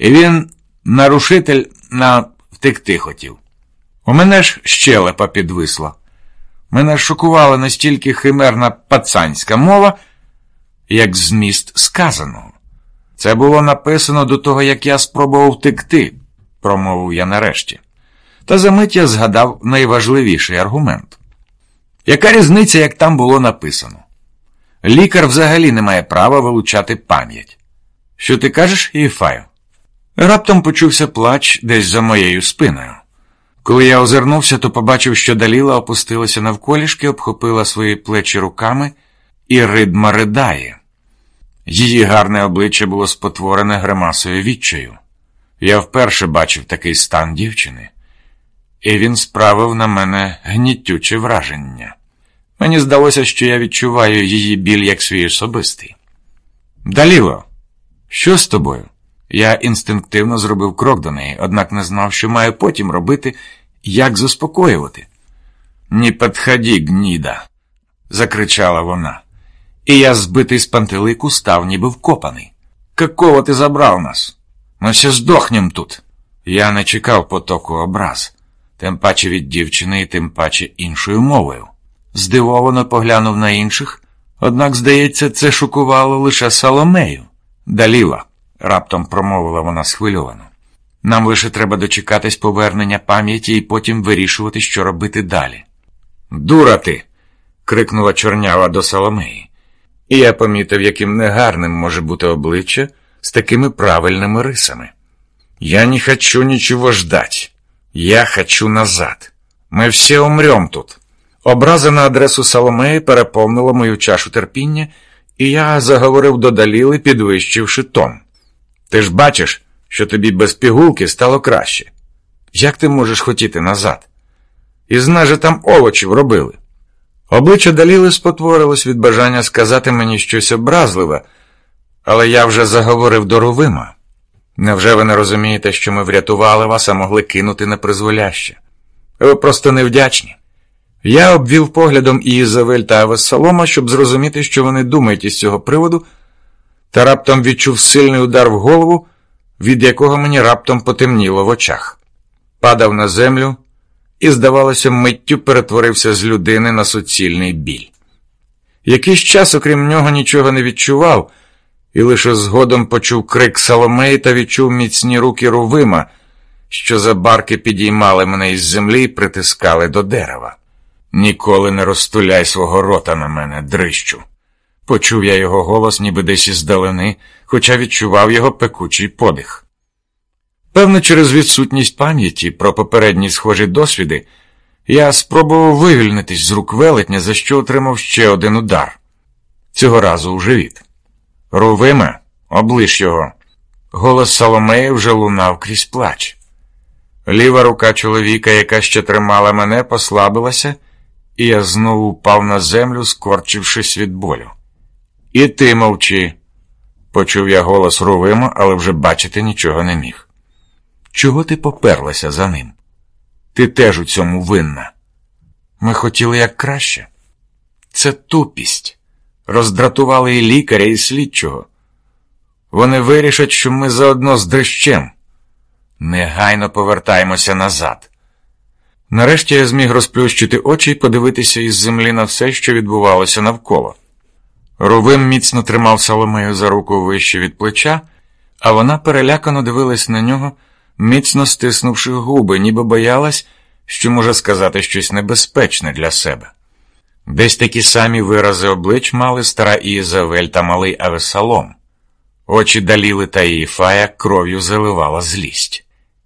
І він, нарушитель, на втекти хотів. У мене ж щелепа підвисла. Мене шокувала настільки химерна пацанська мова, як зміст сказаного. Це було написано до того, як я спробував втекти, промовив я нарешті. Та за мить я згадав найважливіший аргумент. Яка різниця, як там було написано? Лікар взагалі не має права вилучати пам'ять. Що ти кажеш, Єфаю? Раптом почувся плач десь за моєю спиною. Коли я озирнувся, то побачив, що Даліла опустилася навколішки, обхопила свої плечі руками і ридма ридає. Її гарне обличчя було спотворене гримасою відчаю. Я вперше бачив такий стан дівчини, і він справив на мене гнітюче враження. Мені здалося, що я відчуваю її біль як свій особистий. Даліло, що з тобою? Я інстинктивно зробив крок до неї, однак не знав, що маю потім робити, як заспокоювати. «Не підходи, гніда, закричала вона. І я, збитий з пантелику, став ніби вкопаний. Какого ти забрав нас? Ми все здохнем тут. Я не чекав потоку образ, тим паче від дівчини і тим паче іншою мовою. Здивовано поглянув на інших, однак, здається, це шокувало лише Соломею. Даліла, раптом промовила вона схвильовано. Нам лише треба дочекатись повернення пам'яті і потім вирішувати, що робити далі. Дура ти. крикнула чорнява до Соломеї. І я помітив, яким негарним може бути обличчя з такими правильними рисами. Я не хочу нічого ждать. Я хочу назад. Ми всі умрем тут. Образа на адресу Соломеї переповнила мою чашу терпіння, і я заговорив до Даліли, підвищивши тон. Ти ж бачиш, що тобі без пігулки стало краще. Як ти можеш хотіти назад? І зна же там овочів робили. Обличчя Даліли спотворилось від бажання сказати мені щось образливе, але я вже заговорив до Рувима. Невже ви не розумієте, що ми врятували вас, а могли кинути на призволяще? Ви просто невдячні. Я обвів поглядом Ізавель та Авесолома, щоб зрозуміти, що вони думають із цього приводу, та раптом відчув сильний удар в голову, від якого мені раптом потемніло в очах. Падав на землю і, здавалося, миттю перетворився з людини на суцільний біль. Якийсь час, окрім нього, нічого не відчував, і лише згодом почув крик Соломеї та відчув міцні руки Рувима, що за барки підіймали мене із землі і притискали до дерева. Ніколи не розтуляй свого рота на мене, дрищу. Почув я його голос, ніби десь іздалини, хоча відчував його пекучий подих. Певно, через відсутність пам'яті про попередні схожі досвіди, я спробував вивільнитись з рук велетня, за що отримав ще один удар цього разу у живіт. Рувиме, облиш його. Голос Соломеї вже лунав крізь плач. Ліва рука чоловіка, яка ще тримала мене, послабилася, і я знову впав на землю, скорчившись від болю. І ти мовчи, почув я голос Рувима, але вже бачити нічого не міг. Чого ти поперлася за ним? Ти теж у цьому винна. Ми хотіли як краще. Це тупість. Роздратували і лікаря, і слідчого. Вони вирішать, що ми заодно з дрищем. Негайно повертаємося назад. Нарешті я зміг розплющити очі і подивитися із землі на все, що відбувалося навколо. Рувим міцно тримав Соломею за руку вище від плеча, а вона перелякано дивилась на нього, міцно стиснувши губи, ніби боялась, що може сказати щось небезпечне для себе. Десь такі самі вирази облич мали стара Ієзавель та малий Авесалом. Очі Даліли та Іїфая кров'ю заливала злість.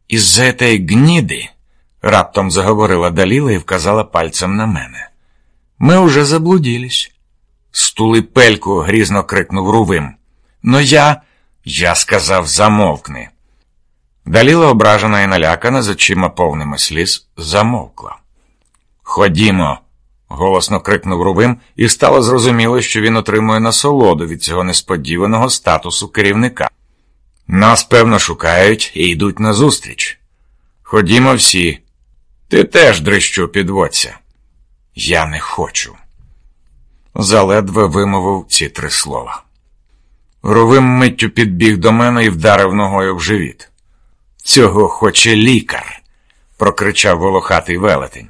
Із-за этой гніди, раптом заговорила Даліла і вказала пальцем на мене. Ми уже заблудились. Стули пельку, грізно крикнув Рувим. Но я. Я сказав, замовкни. Даліла, ображена і налякана, з очима повними сліз, замовкла. Ходімо, голосно крикнув Рувим, і стало зрозуміло, що він отримує насолоду від цього несподіваного статусу керівника. Нас, певно, шукають і йдуть назустріч. Ходімо всі. Ти теж дрищу підводься. Я не хочу заледве вимовив ці три слова. Ровим миттю підбіг до мене і вдарив ногою в живіт. Цього хоче лікар, прокричав волохатий велетень.